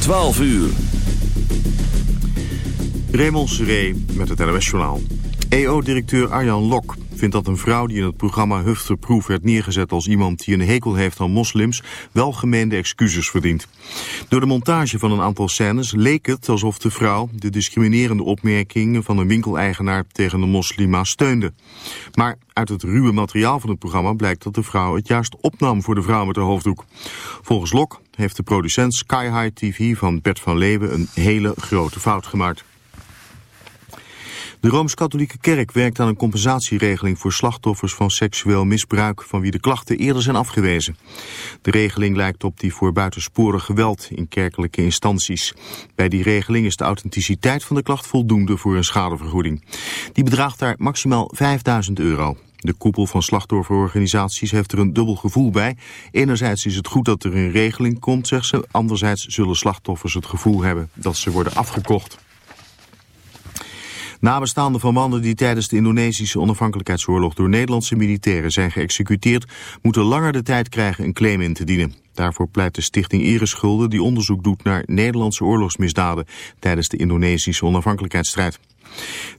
12 uur. Raymond Seré met het NOS Journaal. EO-directeur Arjan Lok vindt dat een vrouw die in het programma Hufterproef werd neergezet als iemand die een hekel heeft aan moslims welgemeende excuses verdient. Door de montage van een aantal scènes leek het alsof de vrouw de discriminerende opmerkingen van een winkeleigenaar tegen een moslima steunde. Maar uit het ruwe materiaal van het programma blijkt dat de vrouw het juist opnam voor de vrouw met de hoofddoek. Volgens Lok heeft de producent Sky High TV van Bert van Leeuwen een hele grote fout gemaakt. De Rooms-Katholieke Kerk werkt aan een compensatieregeling voor slachtoffers van seksueel misbruik van wie de klachten eerder zijn afgewezen. De regeling lijkt op die voor buitensporig geweld in kerkelijke instanties. Bij die regeling is de authenticiteit van de klacht voldoende voor een schadevergoeding. Die bedraagt daar maximaal 5000 euro. De koepel van slachtofferorganisaties heeft er een dubbel gevoel bij. Enerzijds is het goed dat er een regeling komt, zegt ze. Anderzijds zullen slachtoffers het gevoel hebben dat ze worden afgekocht. Nabestaanden van mannen die tijdens de Indonesische onafhankelijkheidsoorlog door Nederlandse militairen zijn geëxecuteerd, moeten langer de tijd krijgen een claim in te dienen. Daarvoor pleit de stichting Ereschulden die onderzoek doet naar Nederlandse oorlogsmisdaden tijdens de Indonesische onafhankelijkheidsstrijd.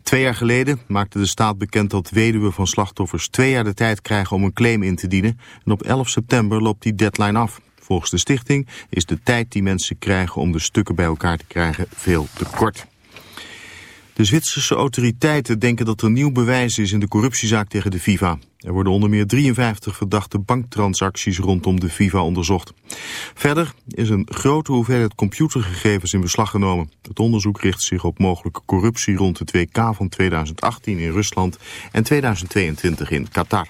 Twee jaar geleden maakte de staat bekend dat weduwen van slachtoffers twee jaar de tijd krijgen om een claim in te dienen. En op 11 september loopt die deadline af. Volgens de stichting is de tijd die mensen krijgen om de stukken bij elkaar te krijgen veel te kort. De Zwitserse autoriteiten denken dat er nieuw bewijs is in de corruptiezaak tegen de FIFA. Er worden onder meer 53 verdachte banktransacties rondom de FIFA onderzocht. Verder is een grote hoeveelheid computergegevens in beslag genomen. Het onderzoek richt zich op mogelijke corruptie rond het WK van 2018 in Rusland en 2022 in Qatar.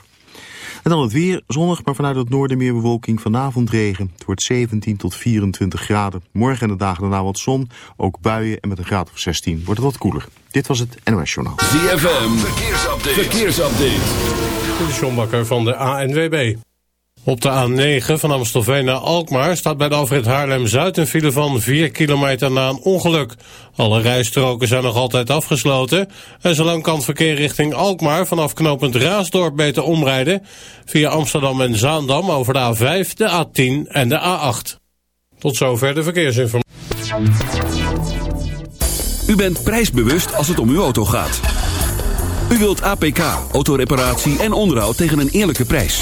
En dan het weer, zonnig, maar vanuit het noorden meer bewolking. Vanavond regen. Het wordt 17 tot 24 graden. Morgen en de dagen daarna wat zon. Ook buien en met een graad of 16 wordt het wat koeler. Dit was het NOS Journaal. ZFM, verkeersupdate. verkeersupdate. De John Bakker van de ANWB. Op de A9 van Amstelveen naar Alkmaar staat bij de Alfred Haarlem-Zuid een file van 4 kilometer na een ongeluk. Alle rijstroken zijn nog altijd afgesloten en zolang kan verkeer richting Alkmaar vanaf knooppunt Raasdorp beter omrijden via Amsterdam en Zaandam over de A5, de A10 en de A8. Tot zover de verkeersinformatie. U bent prijsbewust als het om uw auto gaat. U wilt APK, autoreparatie en onderhoud tegen een eerlijke prijs.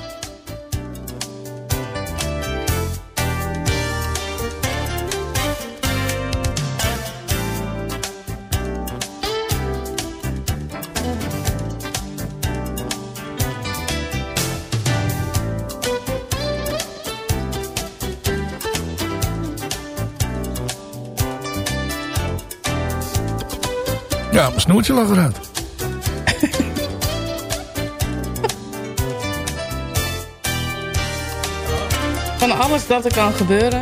Ja, mijn snoertje lag eruit. Van alles dat er kan gebeuren.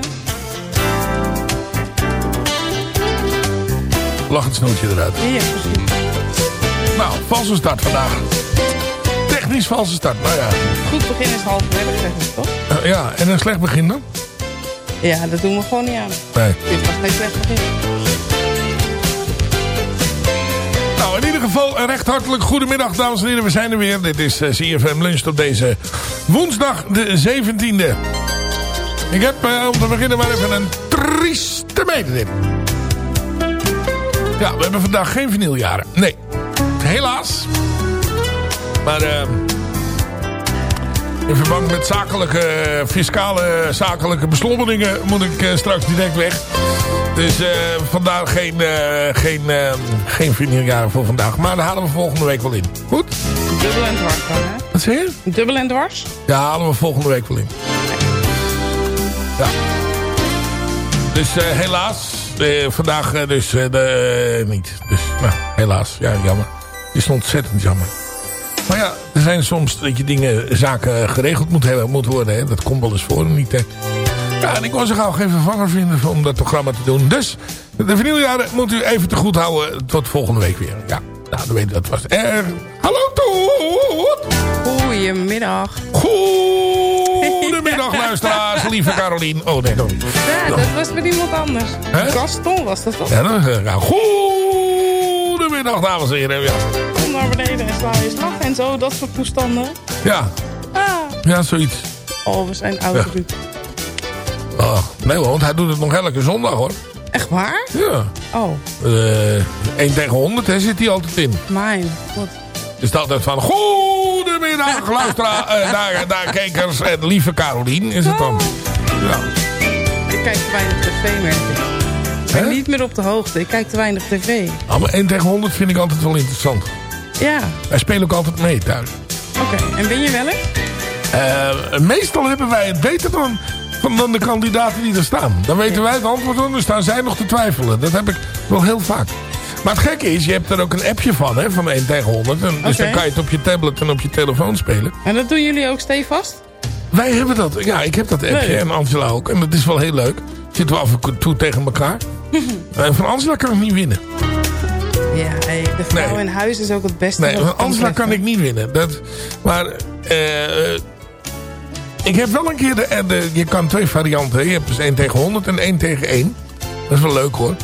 Lag het snoertje eruit. Ja, precies. Nou, valse start vandaag. Technisch valse start. Nou ja, Goed begin is halverwege, zeggen ze toch? Eh, ja en een slecht begin dan? Ja, dat doen we gewoon niet aan. Nee. Dit was geen slecht begin. Geval recht hartelijk goedemiddag, dames en heren. We zijn er weer. Dit is eh, CFM Lunch op deze woensdag de 17e. Ik heb eh, om te beginnen maar even een trieste mededeling. Ja, we hebben vandaag geen vinyljaren. Nee, helaas. Maar eh, in verband met zakelijke, fiscale, zakelijke beslommelingen moet ik straks direct weg. Dus eh, vandaar geen, eh geen, eh, geen vinyljaren voor vandaag. Maar daar halen we volgende week wel in. Goed? Dubbel en dwars dan, hè? Wat zeg je? Dubbel en dwars? Ja, halen we volgende week wel in. Ja. Dus helaas. vandaag dus de, niet. Dus nou, helaas. Ja, jammer. Het is ontzettend jammer. Maar ja, er zijn soms dat je dingen, zaken geregeld moet hebben, moet worden. Hè. Dat komt wel eens voor. Niet, hè. Ja, en ik wou zo gauw geen vervanger vinden om dat programma te doen. Dus de vinyljaren moet u even te goed houden tot volgende week weer. Ja, nou, dan weet dat was er. Hallo Toet! Goedemiddag. Goedemiddag luisteraars, lieve Carolien. Oh nee. Ja, dat was met iemand anders. Gaston was dat toch? Ja, dan zeg ik, nou, goedemiddag dames en heren. Ja, Kom naar beneden en sla je slag en zo, dat soort toestanden. ja, Ah. ja zoiets. Oh, we zijn oud Ja. Oh, nee hoor, want hij doet het nog elke zondag hoor. Echt waar? Ja. Oh, Eh 1 tegen 100 hè, zit hij altijd in. mijn god. Het is altijd van goedemiddag luisteraars, eh, daar, daar kijkers en lieve Carolien is het dan. Ja. Ik kijk te weinig tv, merk ik. Ik ben Hè? niet meer op de hoogte. Ik kijk te weinig tv. Ah, maar 1 tegen 100 vind ik altijd wel interessant. Ja, Wij spelen ook altijd mee thuis. oké. En ben je wel eens? Eh, meestal hebben wij het beter dan, van, dan de kandidaten die er staan. Dan weten wij het antwoord op, dan staan zij nog te twijfelen. Dat heb ik wel heel vaak. Maar het gekke is, je hebt er ook een appje van, hè, van 1 tegen 100. En, dus dan kan je het op je tablet en op je telefoon spelen. En dat doen jullie ook stevast? Wij hebben dat, ja, ik heb dat appje Leuk. en Angela ook. En dat is wel heel leuk. Zitten we af en toe tegen elkaar. En van Angela kan ik niet winnen. Ja, hey, de vrouw Nee. in huis is ook het beste. Nee, van Angela kan ik niet winnen. Dat, maar eh, eh, ik heb wel een keer... De, eh, de, je kan twee varianten. Je hebt dus 1 tegen 100 en 1 tegen 1. Dat is wel leuk hoor.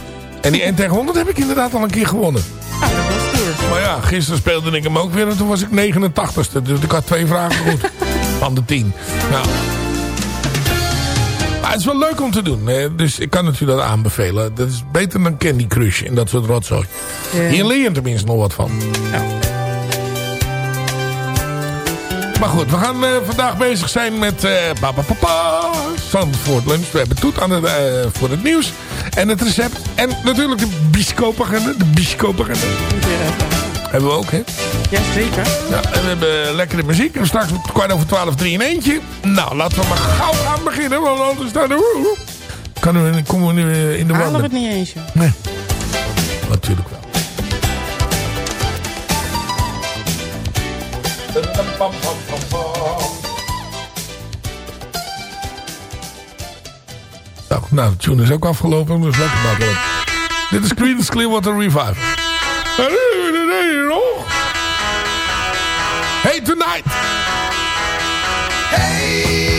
En die 1 tegen 100 heb ik inderdaad al een keer gewonnen. Ah, dat was stoer. Maar ja, gisteren speelde ik hem ook weer en toen was ik 89ste. Dus ik had twee vragen goed. Van de 10. Nou. Maar het is wel leuk om te doen. Dus ik kan het u dat aanbevelen. Dat is beter dan Candy Crush en dat soort rotzooi. Hier leer je tenminste nog wat van. Ja. Maar goed, we gaan eh, vandaag bezig zijn met eh papa papa Zandvoort Lunch. We hebben Toet aan het, eh, voor het nieuws en het recept. En natuurlijk de bioscoopagenda. De bioscoopagenda even. hebben we ook, hè? Ja, zeker. Ja, en we hebben lekkere muziek. En straks kwart over twaalf drie in eentje. Nou, laten we maar gauw gaan beginnen. Want anders dan... Kan we, komen we nu in de Halen we wanden. het niet eens, joh. Nee. Natuurlijk wel. Nou, nou, de tune is ook afgelopen, dus lekker makkelijk. Dit is Creedence Clearwater Revive. Hey, tonight! Hey,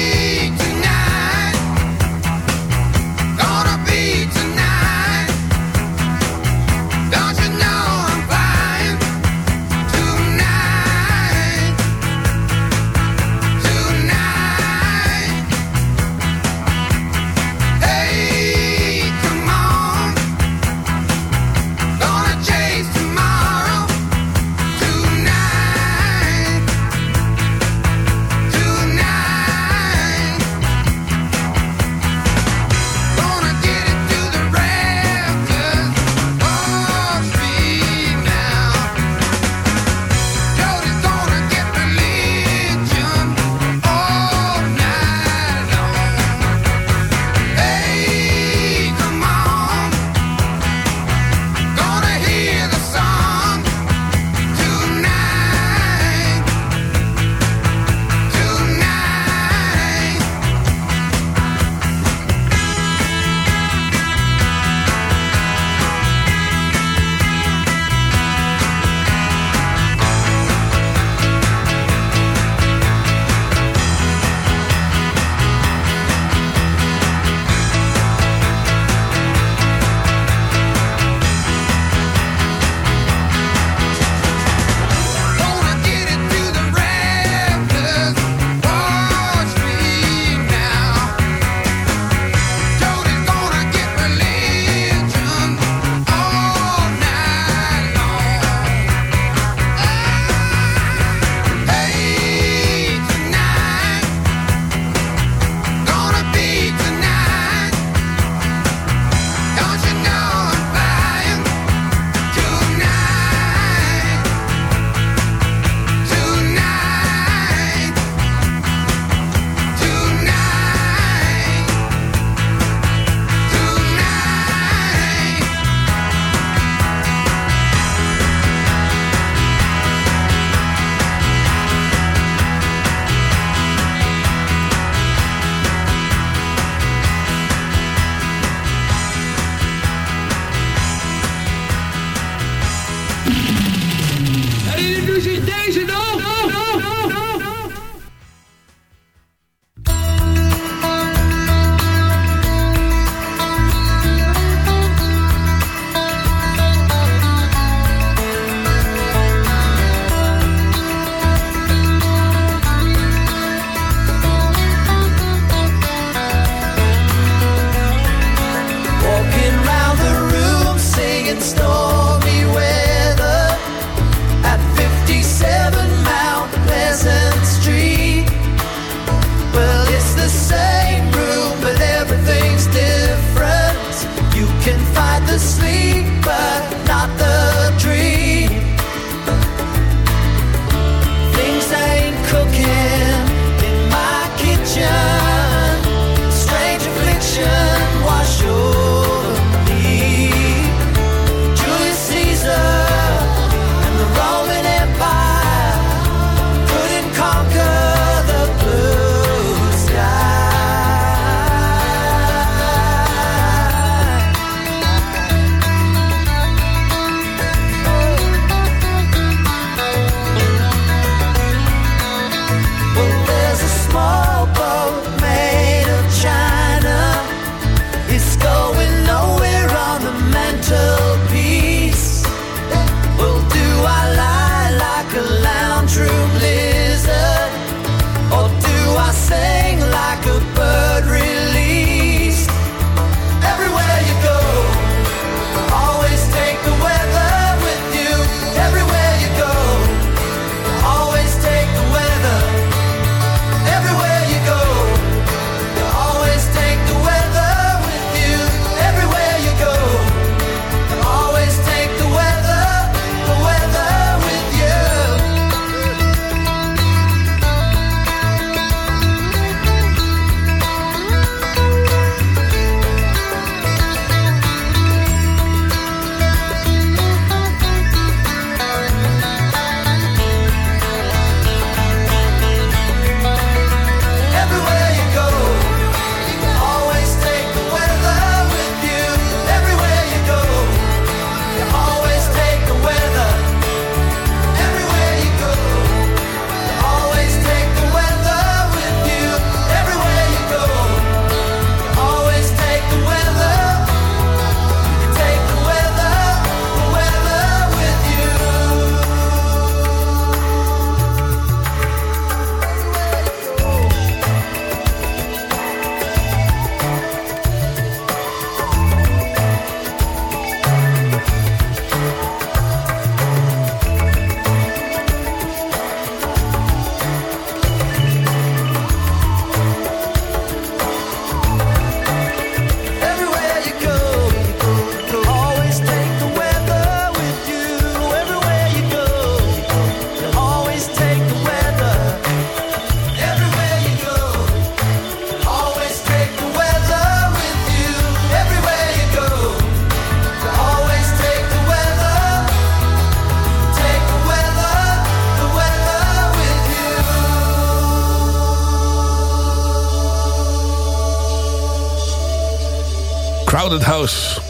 Crowded House.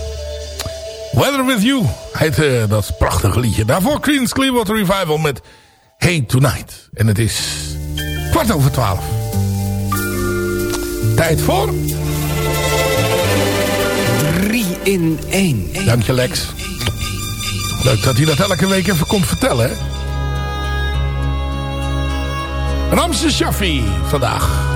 Weather With You heet eh, dat prachtige liedje. Daarvoor Creedence Clearwater Revival met Hey Tonight. En het is kwart over twaalf. Tijd voor... 3 in 1. Dank je Lex. Leuk dat hij dat elke week even komt vertellen. Hè? Ramse Shaffi vandaag.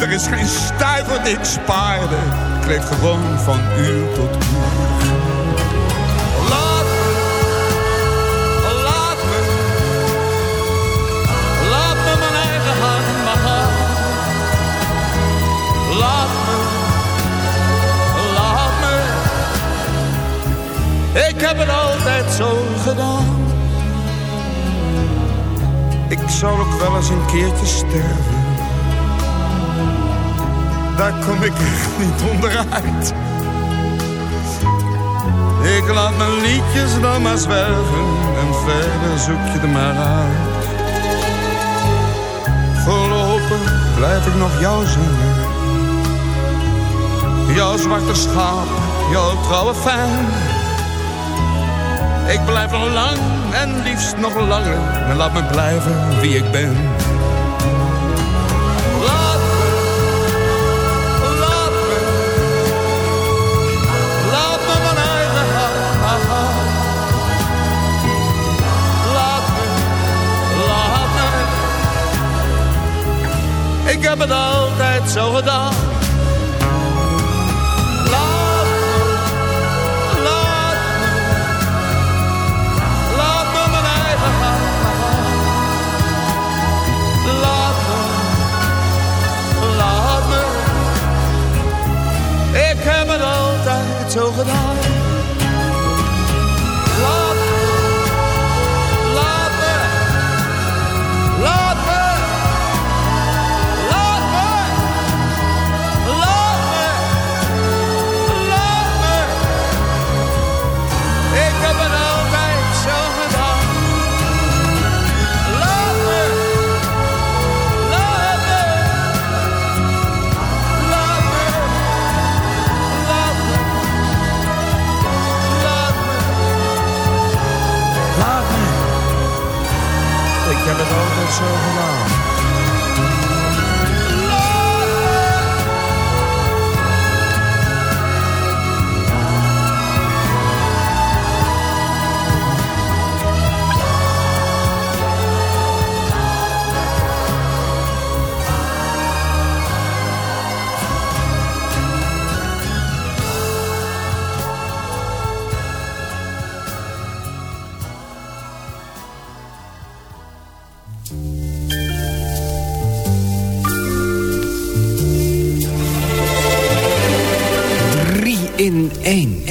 Er is geen stuiver ik spaarde. Ik leef gewoon van uur tot uur. Laat me, laat me, laat me mijn eigen hand gaan. Laat me, laat me. Ik heb het altijd zo gedaan. Ik zal ook wel eens een keertje sterven. Daar kom ik echt niet onderuit. Ik laat mijn liedjes dan maar zwerven en verder zoek je er maar uit. Voorlopig blijf ik nog jou zingen. Jouw zwarte schaap, jouw trouwe fan. Ik blijf nog lang en liefst nog langer. En laat me blijven wie ik ben. Ik heb het altijd zo gedaan. In één.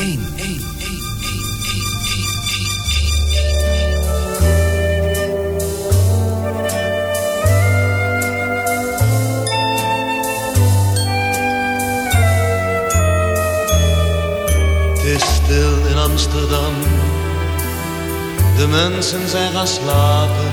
Stil in Amsterdam. De mensen zijn gaan slapen.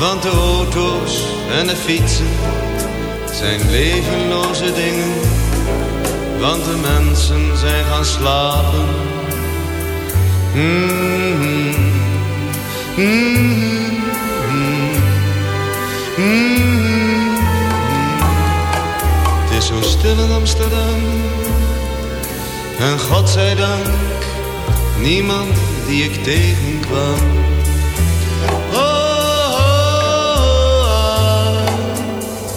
Want de auto's en de fietsen zijn levenloze dingen. Want de mensen zijn gaan slapen. Mm-hmm. Mm-hmm. Het is zo stil in Amsterdam. En God zij dank, niemand die ik tegenkwam.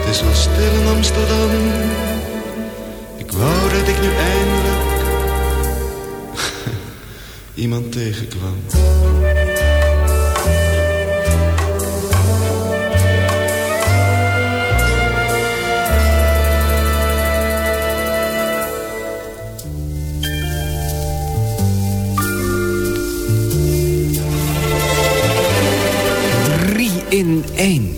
Het is zo stil in Amsterdam. Ik wou dat ik nu eindelijk iemand tegenkwam. In één.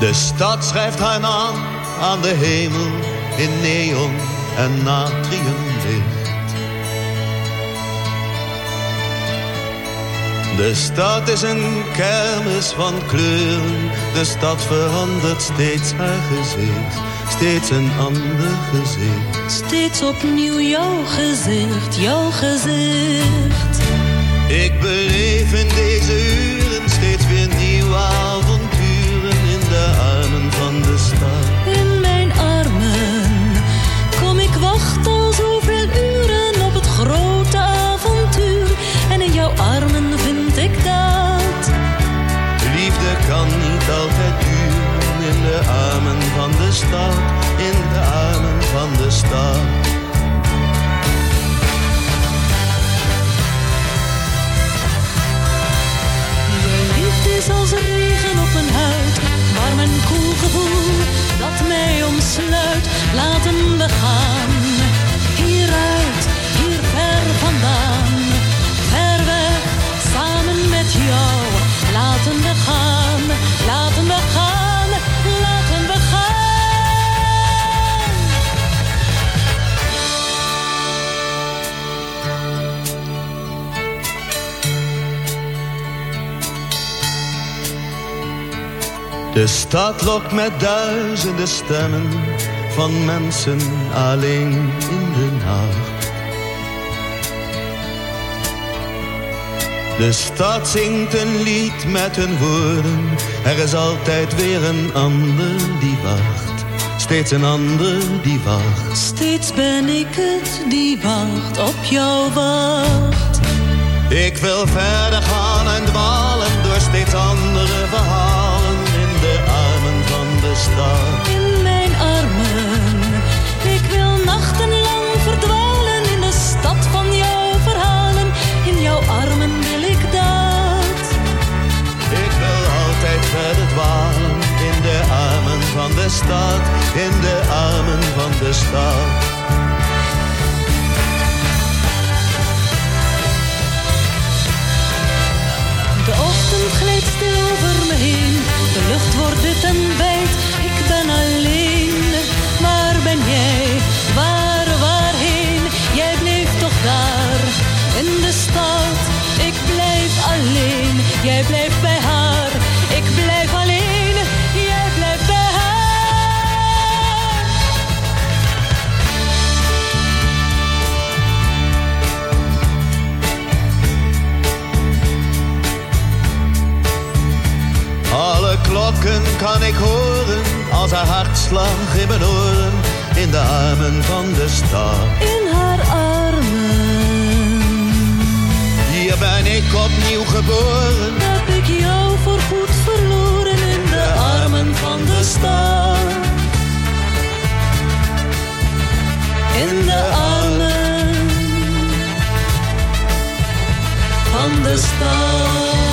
De stad schrijft haar naam aan de hemel in neon en natriumlicht. De stad is een kermis van kleuren. De stad verandert steeds haar gezicht. Steeds een ander gezicht. Steeds opnieuw jouw gezicht, jouw gezicht. Ik beleef in deze uren steeds weer nieuwe avonturen van de stad, in de armen van de stad. Liefde is als regen op mijn huid, warm en koel gevoel dat mij omsluit. Laten we gaan, hieruit, hier ver vandaan. Ver weg, samen met jou. Laten we De stad lokt met duizenden stemmen van mensen alleen in de nacht. De stad zingt een lied met hun woorden. Er is altijd weer een ander die wacht. Steeds een ander die wacht. Steeds ben ik het die wacht op jou wacht. Ik wil verder gaan en dwalen door steeds andere verhalen de in de armen van de stad. wereld glijdt stil over me heen. De lucht wordt wit en wijd, ik ben alleen. Waar ben jij? Waar, waarheen? Jij bleef toch daar, in de stad. Ik blijf alleen, jij blijft bij klokken kan ik horen als haar hartslag in mijn oren. In de armen van de stad. In haar armen Hier ben ik opnieuw geboren. heb ik jou voorgoed verloren in de armen van de stad. In de armen van de stad.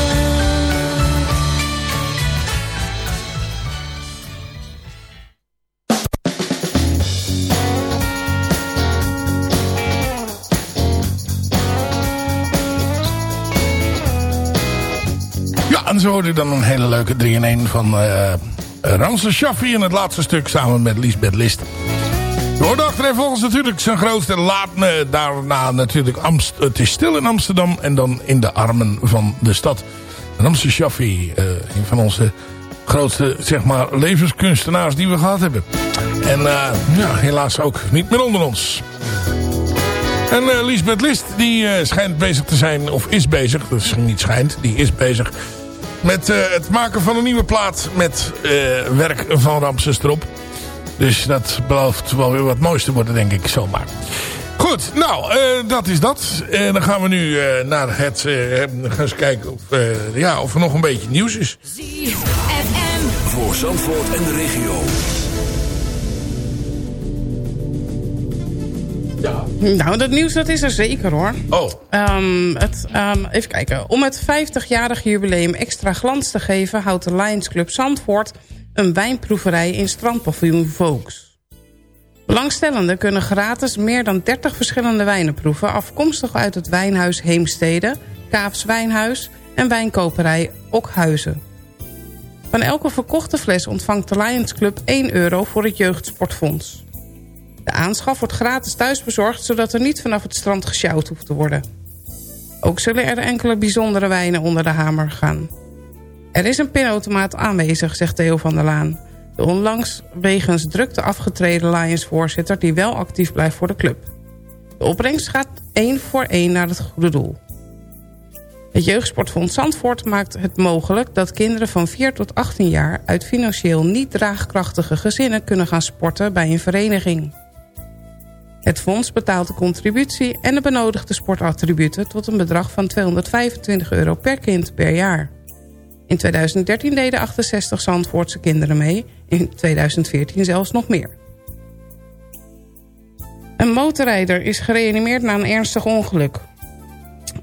Zo hoorde dan een hele leuke 3-in-1 van eh Ramses Shaffi in het laatste stuk samen met Lisbeth List. We hoorden achterin volgens natuurlijk zijn grootste laat me daarna natuurlijk Amst Het is stil in Amsterdam en dan in de armen van de stad. Ramses Shaffi, eh, een van onze grootste zeg maar levenskunstenaars die we gehad hebben. En eh, ja, helaas ook niet meer onder ons. En eh Lisbeth List, die eh, schijnt bezig te zijn, of is bezig, dus niet schijnt, die is bezig met eh, het maken van een nieuwe plaat met eh, werk van Ramses erop. Dus dat belooft wel weer wat moois te worden, denk ik, zomaar. Goed, nou, eh, dat is dat. En dan gaan we nu eh, naar het, eh, gaan eens kijken of, eh, ja, of er nog een beetje nieuws is. Voor Zandvoort en de regio. Nou, dat nieuws dat is er zeker hoor. Oh. Ehm, het, ehm, even kijken. Om het 50-jarig jubileum extra glans te geven... houdt de Lions Club Zandvoort een wijnproeverij in strandpaviljoen Volks. Belangstellenden kunnen gratis meer dan 30 verschillende wijnen proeven... afkomstig uit het wijnhuis Heemstede, Kaafs Wijnhuis en wijnkoperij Okhuizen. Van elke verkochte fles ontvangt de Lions Club 1 euro voor het Jeugdsportfonds. De aanschaf wordt gratis thuisbezorgd... zodat er niet vanaf het strand gesjouwd hoeft te worden. Ook zullen er enkele bijzondere wijnen onder de hamer gaan. Er is een pinautomaat aanwezig, zegt Theo van der Laan. De onlangs wegens drukte afgetreden Lions-voorzitter... die wel actief blijft voor de club. De opbrengst gaat één voor één naar het goede doel. Het Jeugdsportfonds Zandvoort maakt het mogelijk... dat kinderen van 4 tot 18 jaar... uit financieel niet draagkrachtige gezinnen kunnen gaan sporten bij een vereniging. Het fonds betaalt de contributie en de benodigde sportattributen... tot een bedrag van 225 euro per kind per jaar. In 2013 deden 68 Zandvoortse kinderen mee. In 2014 zelfs nog meer. Een motorrijder is gereanimeerd na een ernstig ongeluk.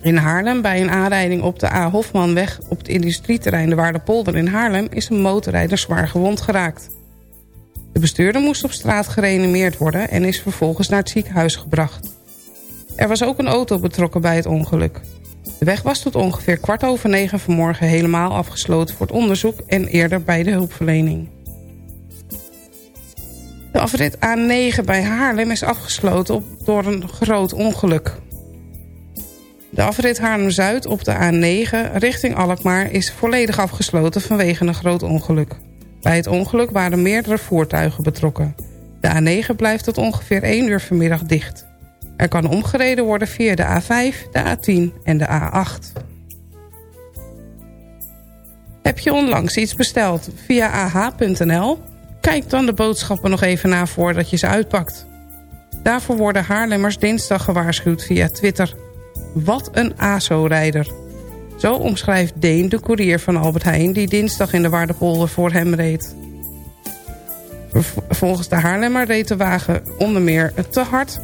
In Haarlem, bij een aanrijding op de A. Hofmanweg... op het industrieterrein de Waardepolder in Haarlem... is een motorrijder zwaar gewond geraakt. De bestuurder moest op straat gereanimeerd worden... en is vervolgens naar het ziekenhuis gebracht. Er was ook een auto betrokken bij het ongeluk. De weg was tot ongeveer kwart over negen vanmorgen helemaal afgesloten voor het onderzoek... en eerder bij de hulpverlening. De afrit A9 bij Haarlem is afgesloten op, door een groot ongeluk. De afrit Haarlem-Zuid op de A9 richting Alkmaar is volledig afgesloten vanwege een groot ongeluk. Bij het ongeluk waren meerdere voertuigen betrokken. De A9 blijft tot ongeveer 1 uur vanmiddag dicht. Er kan omgereden worden via de A5, de A10 en de A8. Heb je onlangs iets besteld via ah.nl? Kijk dan de boodschappen nog even na voordat je ze uitpakt. Daarvoor worden Haarlemmers dinsdag gewaarschuwd via Twitter. Wat een ASO-rijder. Zo omschrijft Deen de koerier van Albert Heijn... die dinsdag in de Waardepolder voor hem reed. Volgens de Haarlemmer reed de wagen onder meer te hard...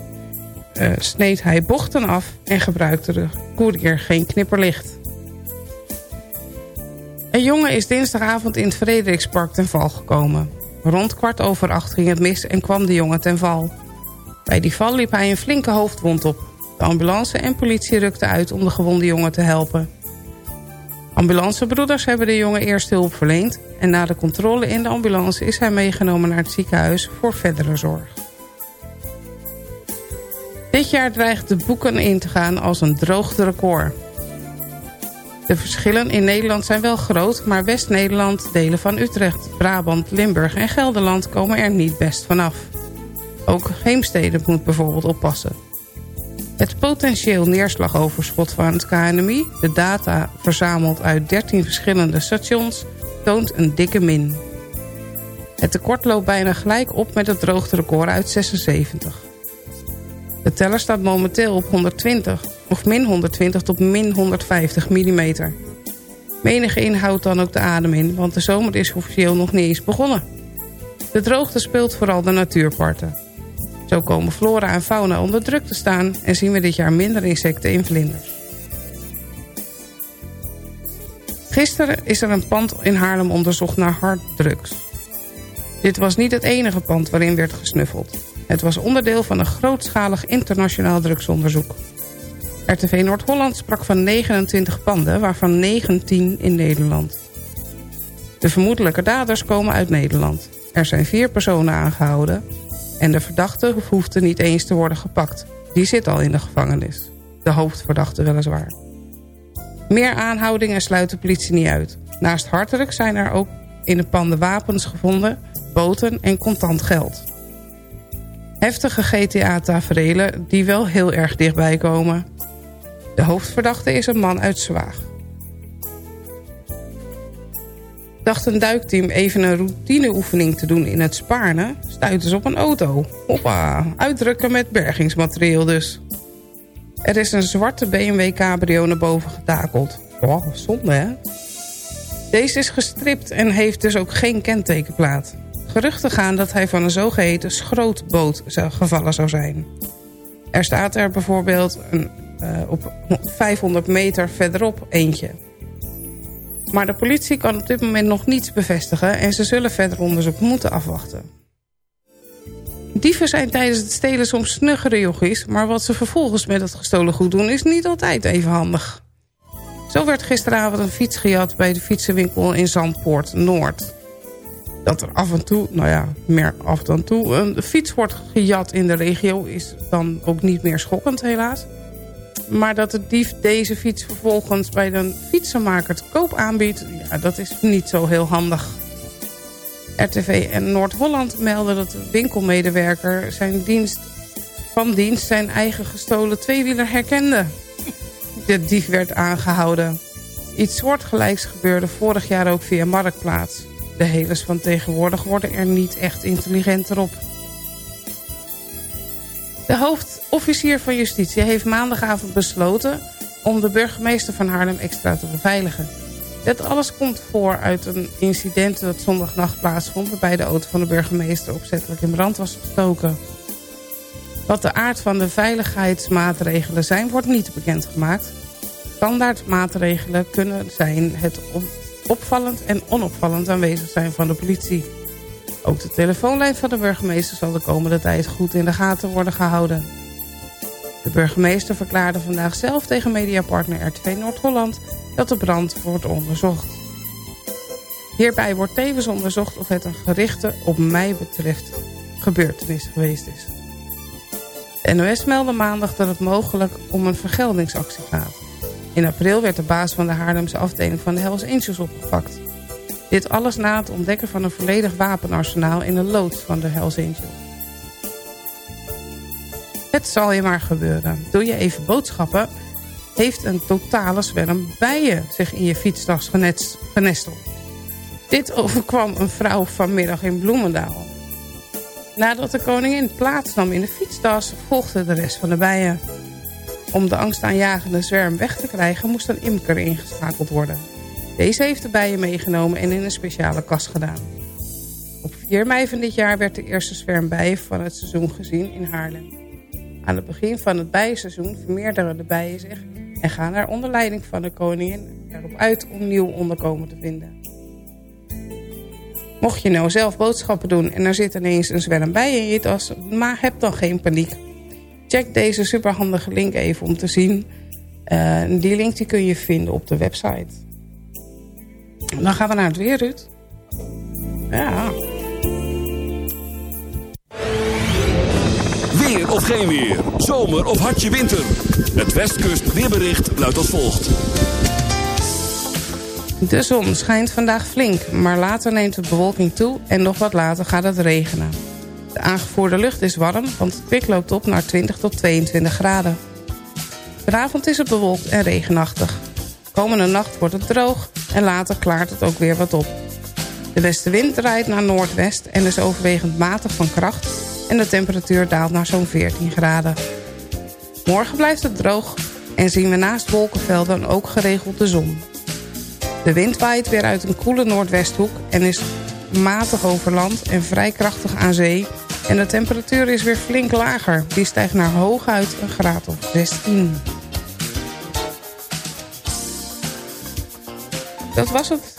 Uh, sneed hij bochten af en gebruikte de koerier geen knipperlicht. Een jongen is dinsdagavond in het Frederikspark ten val gekomen. Rond kwart over acht ging het mis en kwam de jongen ten val. Bij die val liep hij een flinke hoofdwond op. De ambulance en politie rukten uit om de gewonde jongen te helpen. Ambulancebroeders hebben de jongen eerst hulp verleend... en na de controle in de ambulance is hij meegenomen naar het ziekenhuis voor verdere zorg. Dit jaar dreigt de boeken in te gaan als een droogterecord. De verschillen in Nederland zijn wel groot... maar West-Nederland, delen van Utrecht, Brabant, Limburg en Gelderland... komen er niet best vanaf. Ook Heemstede moet bijvoorbeeld oppassen. Het potentieel neerslagoverschot van het KNMI... de data verzameld uit 13 verschillende stations... toont een dikke min. Het tekort loopt bijna gelijk op met het droogterecord uit 76. De teller staat momenteel op 120, of min 120 tot min 150 mm. Menige inhoudt dan ook de adem in, want de zomer is officieel nog niet eens begonnen. De droogte speelt vooral de natuurparten. Zo komen flora en fauna onder druk te staan... en zien we dit jaar minder insecten in vlinders. Gisteren is er een pand in Haarlem onderzocht naar harddrugs. Dit was niet het enige pand waarin werd gesnuffeld. Het was onderdeel van een grootschalig internationaal drugsonderzoek. RTV Noord-Holland sprak van 29 panden, waarvan 19 in Nederland. De vermoedelijke daders komen uit Nederland. Er zijn vier personen aangehouden... en de verdachte hoefde niet eens te worden gepakt. Die zit al in de gevangenis. De hoofdverdachte weliswaar. Meer aanhoudingen sluit de politie niet uit. Naast hartelijk zijn er ook in de panden wapens gevonden... boten en contant geld. Heftige GTA-taferelen die wel heel erg dichtbij komen. De hoofdverdachte is een man uit Zwaag. Dacht een duikteam even een routineoefening te doen in het Spaarne... stuiten ze op een auto. Hoppa, uitdrukken met bergingsmaterieel dus. Er is een zwarte BMW cabrio naar boven getakeld. Oh, zonde hè? Deze is gestript en heeft dus ook geen kentekenplaat. Geruchten gaan dat hij van een zogeheten schrootboot gevallen zou zijn. Er staat er bijvoorbeeld een, uh, op 500 meter verderop eentje. Maar de politie kan op dit moment nog niets bevestigen... en ze zullen verder onderzoek moeten afwachten. Dieven zijn tijdens het stelen soms snuggere jochies... maar wat ze vervolgens met het gestolen goed doen is niet altijd even handig. Zo werd gisteravond een fiets gejat bij de fietsenwinkel in Zandpoort Noord. Dat er af en toe, nou ja, meer af dan toe... een fiets wordt gejat in de regio is dan ook niet meer schokkend helaas. Maar dat de dief deze fiets vervolgens bij de fietsenmaker te koop aanbiedt... Ja, dat is niet zo heel handig. RTV en Noord-Holland melden dat de winkelmedewerker zijn dienst, van dienst zijn eigen gestolen tweewieler herkende. De dief werd aangehouden. Iets soortgelijks gebeurde vorig jaar ook via Marktplaats. De helers van tegenwoordig worden er niet echt intelligenter op. De hoofdofficier van justitie heeft maandagavond besloten... om de burgemeester van Haarlem extra te beveiligen. Dit alles komt voor uit een incident dat zondagnacht plaatsvond... waarbij de auto van de burgemeester opzettelijk in brand was gestoken. Wat de aard van de veiligheidsmaatregelen zijn, wordt niet bekendgemaakt. Standaard maatregelen kunnen zijn het opvallend en onopvallend aanwezig zijn van de politie. Ook de telefoonlijn van de burgemeester zal de komende tijd goed in de gaten worden gehouden. De burgemeester verklaarde vandaag zelf tegen mediapartner RTV Noord-Holland dat de brand wordt onderzocht. Hierbij wordt tevens onderzocht of het een gerichte, op mij betreft, gebeurtenis geweest is. De NOS meldde maandag dat het mogelijk om een vergeldingsactie gaat. In april werd de baas van de Haarlemse afdeling van de Hells Angels opgepakt. Dit alles na het ontdekken van een volledig wapenarsenaal in een loods van de Hells. Het zal je maar gebeuren. Doe je even boodschappen, heeft een totale zwerm bijen zich in je fietstas genesteld. Dit overkwam een vrouw vanmiddag in Bloemendaal. Nadat de koningin plaatsnam in de fietstas, volgde de rest van de bijen. Om de angstaanjagende zwerm weg te krijgen moest een imker ingeschakeld worden. Deze heeft de bijen meegenomen en in een speciale kast gedaan. Op 4 mei van dit jaar werd de eerste zwerm bijen van het seizoen gezien in Haarlem. Aan het begin van het bijenseizoen vermeerderen de bijen zich... en gaan er onder leiding van de koningin erop uit om nieuw onderkomen te vinden. Mocht je nou zelf boodschappen doen en er zit ineens een zwerm bijen in je tas... maar heb dan geen paniek. Check deze superhandige link even om te zien. Uh, die link die kun je vinden op de website. Dan gaan we naar het weer, Ruud. Ja. Weer of geen weer. Zomer of hartje winter. Het Westkust weerbericht luidt als volgt. De zon schijnt vandaag flink, maar later neemt de bewolking toe... en nog wat later gaat het regenen. De aangevoerde lucht is warm, want het kwik loopt op naar 20 tot 22 graden. Vanavond is het bewolkt en regenachtig. Komende nacht wordt het droog en later klaart het ook weer wat op. De westenwind draait naar noordwest en is overwegend matig van kracht... en de temperatuur daalt naar zo'n 14 graden. Morgen blijft het droog en zien we naast wolkenvelden ook geregeld de zon. De wind waait weer uit een koele noordwesthoek en is matig over land en vrij krachtig aan zee... en de temperatuur is weer flink lager. Die stijgt naar hooguit een graad of 16. Dat was het.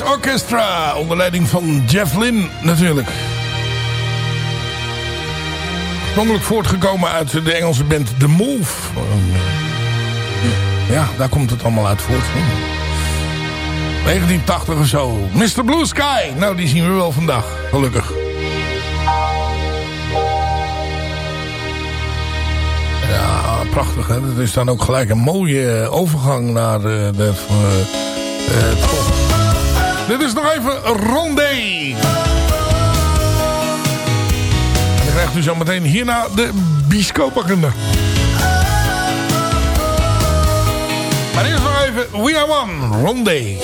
Orchestra. Onder leiding van Jeff Lynne natuurlijk. Oorspronkelijk voortgekomen uit de Engelse band The Move. Ja, daar komt het allemaal uit voort. 1980 of zo. Mr. Blue Sky. Nou, die zien we wel vandaag. Gelukkig. Ja, prachtig hè. Dat is dan ook gelijk een mooie overgang naar eh, de, de, eh, volgende. Dit is nog even Rondé. En dan krijgt u zo meteen hierna de biscoopagenda. Maar eerst nog even We Are One, Rondé.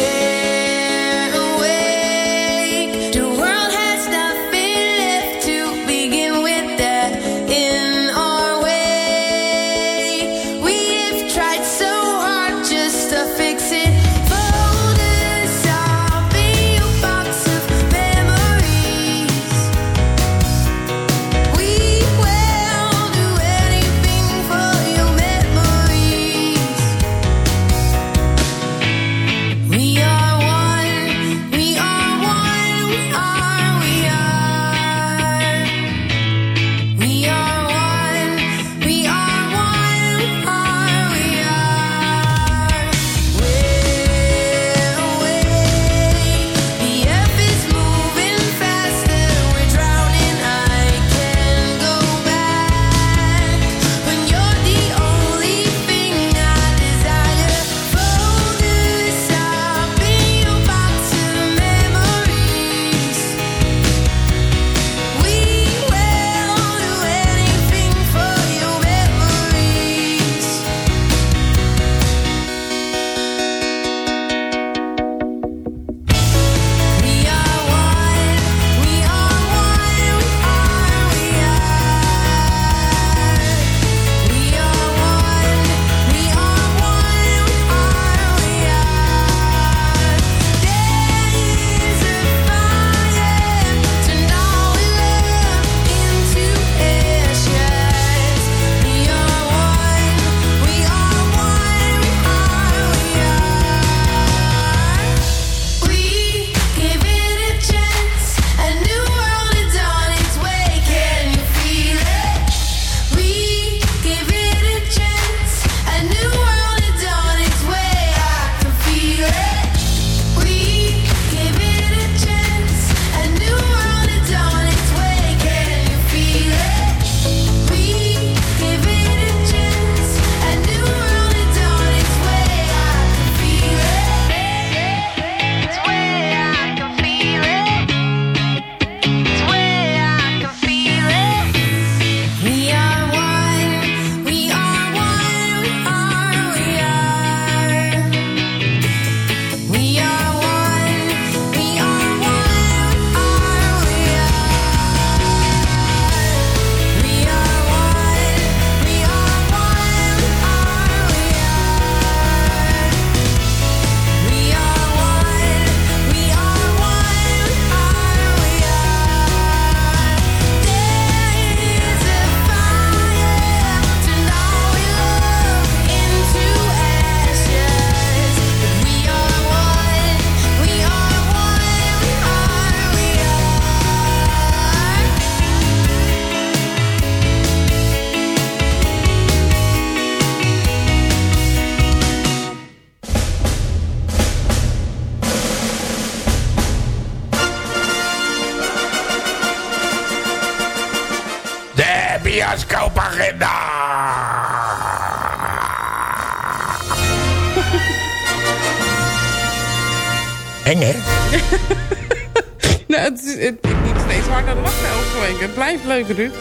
Leuk, Ruud.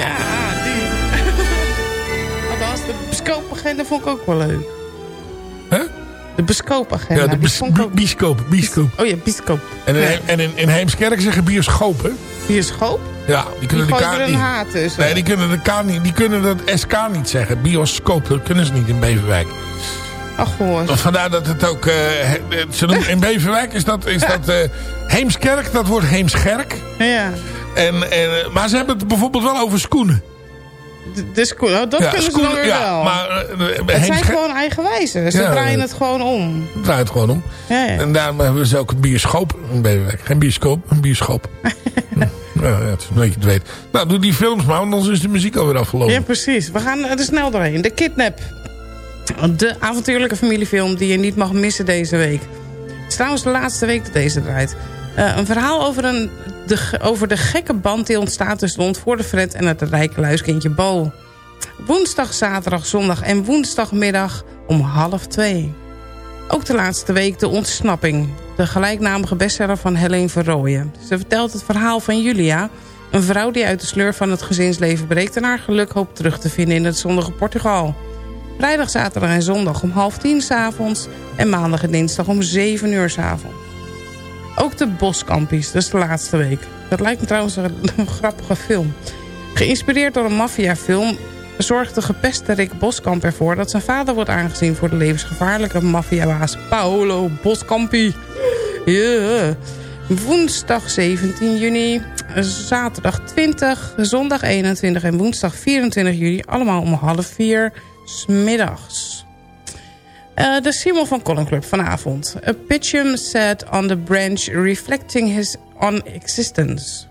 Ja, die. Althans, de bescoopagenda vond ik ook wel leuk. Huh? De bescoopagenda. Ja, de bis- ook- bioscoop, bioscoop. Oh ja, biscoop. En, in, en in, in Heemskerk zeggen bioscoop hè? Bioscoop? Ja, die kunnen Die de K niet. H tussen. Nee, die kunnen, de K niet, die kunnen dat SK niet zeggen. Bioscoop, dat kunnen ze niet in Beverwijk. Ach, hoor. Vandaar dat het ook... eh, ze noemen, in Beverwijk is dat, is dat eh, Heemskerk, dat wordt Heemskerk. Ja. En, en, eh, maar ze hebben het bijvoorbeeld wel over schoenen. d- dus cool. Oh, dat Ja, kunnen ze dan weer ja, wel. maar, eh, het Henk zijn gewoon eigenwijze. Ze Ja, draaien eh, het gewoon om. Draait het gewoon om. Ja, ja. En daarom hebben ze ook een bioscoop. Geen bioscoop, een bioscoop. ja, ja, het is een beetje te weten. Nou, doe die films maar, want anders is de muziek alweer afgelopen. Ja, precies. We gaan er snel doorheen. De Kidnap. De avontuurlijke familiefilm die je niet mag missen deze week. Het is trouwens de laatste week dat deze draait. Eh, een verhaal over, een, de, over de gekke band die ontstaat tussen de ontvoerde Fred en het rijke luiskindje Bo. Woensdag, zaterdag, zondag en woensdagmiddag om half twee. Ook de laatste week De Ontsnapping. De gelijknamige bestseller van Helene Verrooyen. Ze vertelt het verhaal van Julia... een vrouw die uit de sleur van het gezinsleven breekt... en haar geluk hoopt terug te vinden in het zonnige Portugal. Vrijdag, zaterdag en zondag om half tien s'avonds... en maandag en dinsdag om zeven uur s'avonds. Ook de Boskampies, dat is de laatste week. Dat lijkt me trouwens een, grappige film. Geïnspireerd door een maffiafilm zorgt de gepeste Rick Boskamp ervoor... dat zijn vader wordt aangezien voor de levensgevaarlijke maffiabaas Paolo Boscampi. Ja. Woensdag 17 juni, zaterdag 20, zondag 21 en woensdag 24 juli... allemaal om half vier 's Eh, de Simon van Colin Club vanavond. A Pitchum sat on the branch reflecting his on existence.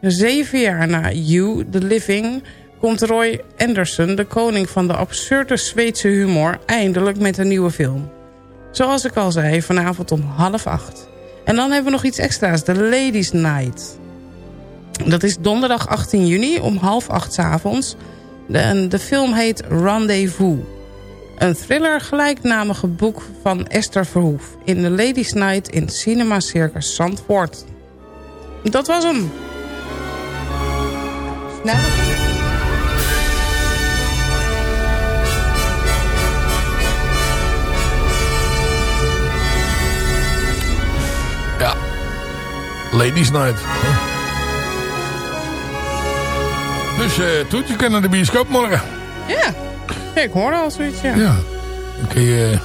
Zeven jaar na You, The Living... komt Roy Anderson, de koning van de absurde Zweedse humor... eindelijk met een nieuwe film. Zoals ik al zei, vanavond om half acht. En dan hebben we nog iets extra's, The Ladies Night. Dat is donderdag 18 juni om half acht 's avonds. En de film heet Rendezvous. Een thriller gelijknamige boek van Esther Verhoef... in The Ladies Night in Cinema Circus Zandvoort. Dat was hem. Snel. Ja. Ladies Night. Dus eh Toet, je kunt naar de bioscoop morgen. Ja. Ja, ik hoorde al zoiets, ja. Ja. Dan kun je...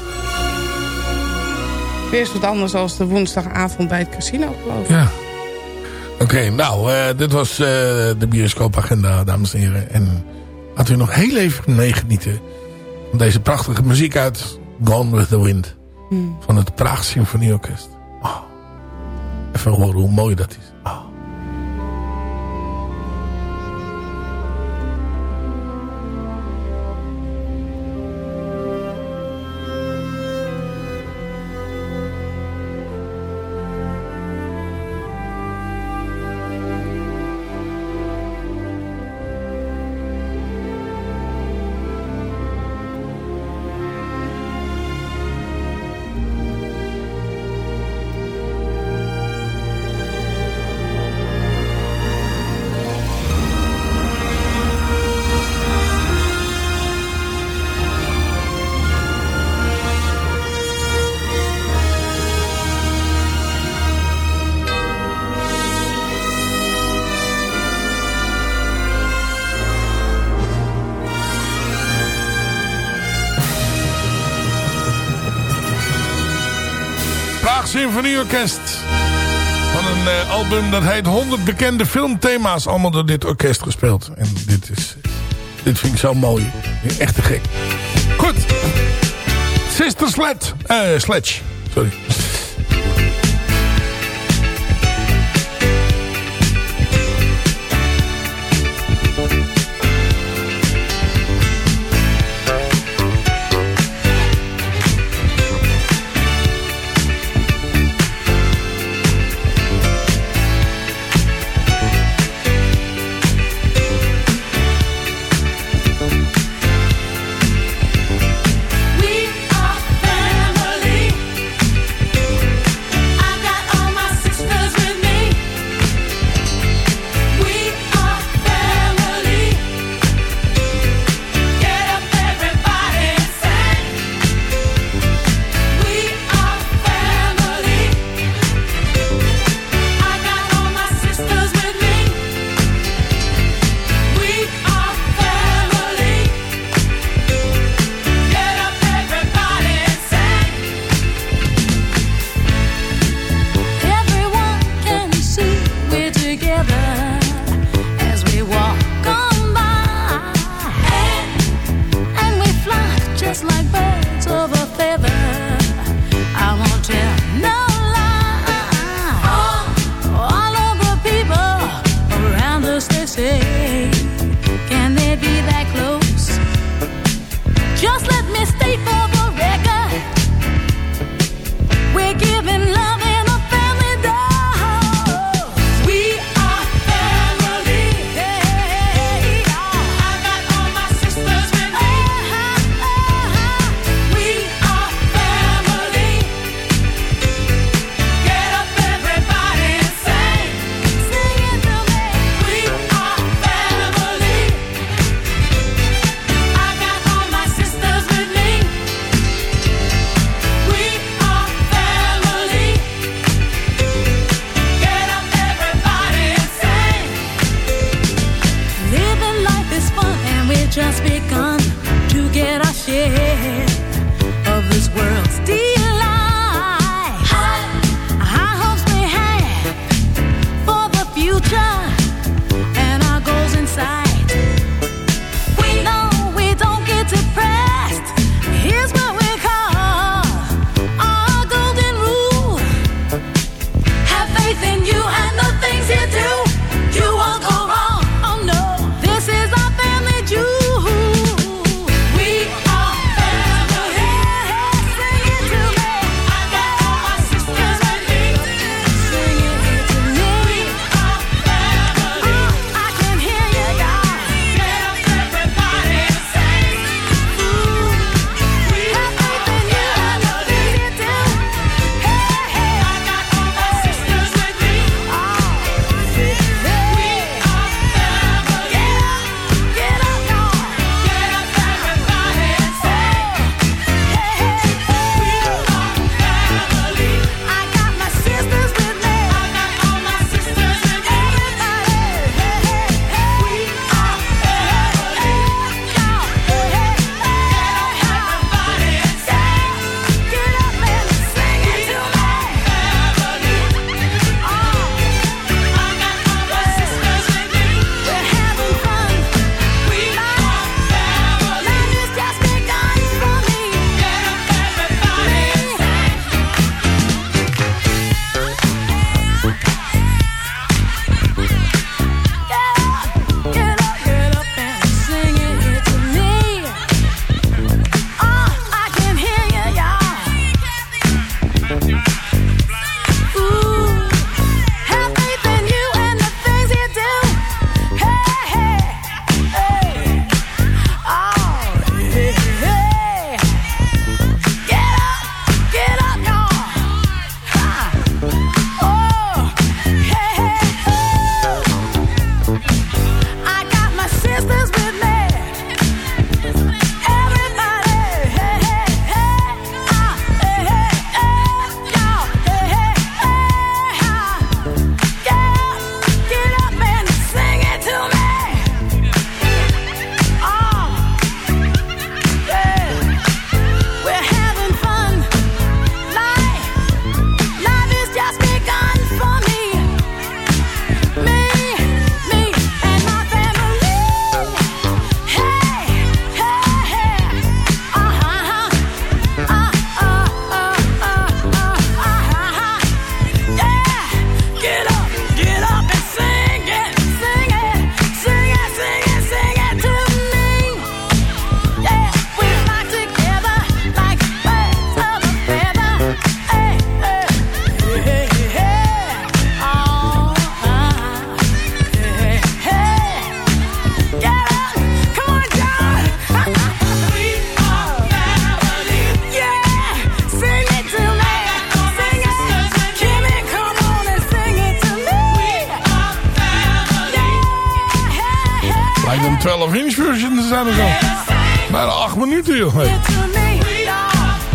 Weer eens wat anders als de woensdagavond bij het casino, geloof ik. Ja. Oké, nou, eh, dit was eh, de bioscoopagenda, dames en heren. En laten we nog heel even meegenieten van deze prachtige muziek uit Gone with the Wind. Hmm. Van het Praag Symfonieorkest. Oh. Even horen hoe mooi dat is. Symfonieorkest. Van een eh, album dat heet 100 bekende filmthema's. Allemaal door dit orkest gespeeld. En dit, is, dit vind ik zo mooi. Echt te gek. Goed. Sister Sled. Eh, Sledge. Sorry.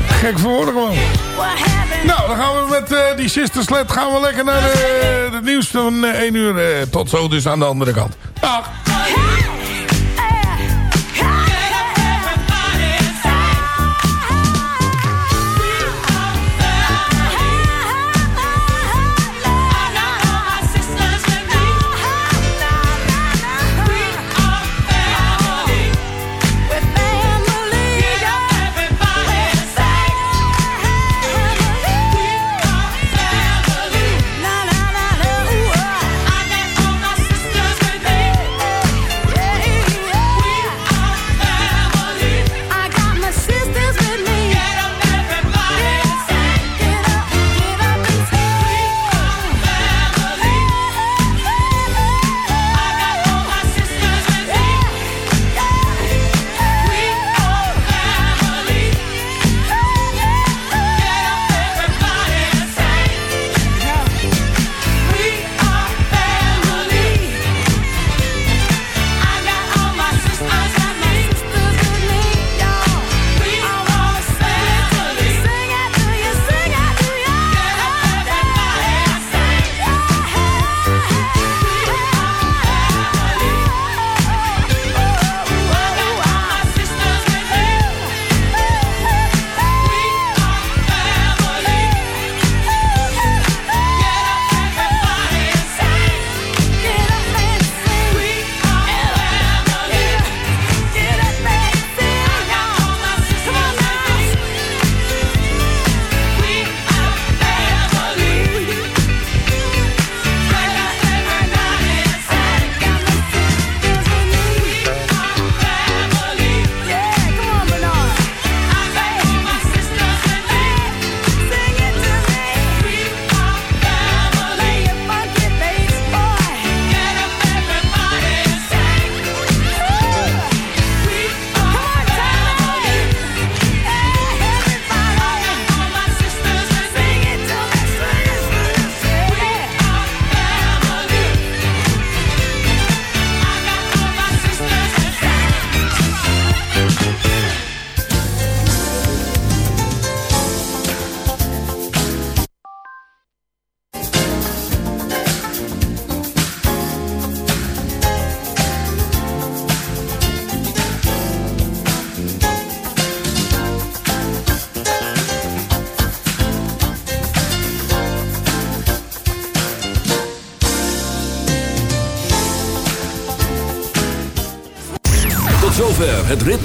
Gek voor woorden gewoon. Nou, dan gaan we met eh, die Sister Sled gaan we lekker naar het nieuws van eh, 1 uur. Eh, tot zo dus aan de andere kant. Dag.